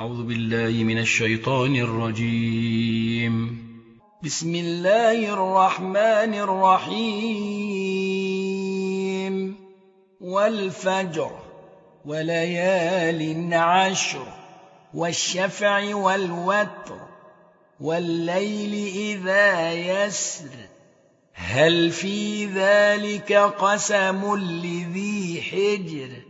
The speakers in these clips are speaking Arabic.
أعوذ بالله من الشيطان الرجيم. بسم الله الرحمن الرحيم. والفجر وليال عشر والشفع والوتر والليل إذا يسر. هل في ذلك قسم لذي حجر؟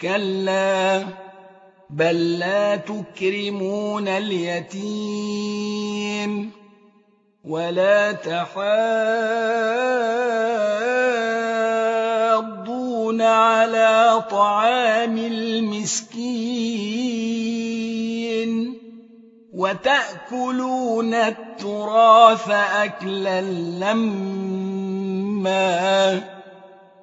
كلا بل لا تكرمون اليتيم ولا تحاضون على طعام المسكين وتأكلون التراث أكلا لما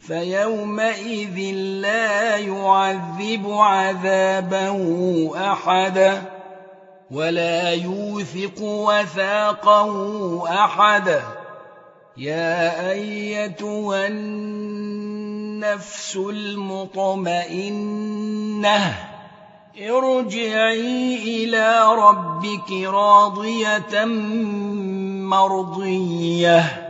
فيومئذ لا يعذب عذابه أحدا ولا يوثق وثاقه أحدا يا أيتها النفس المطمئنة ارجعي إلى ربك راضية مرضية.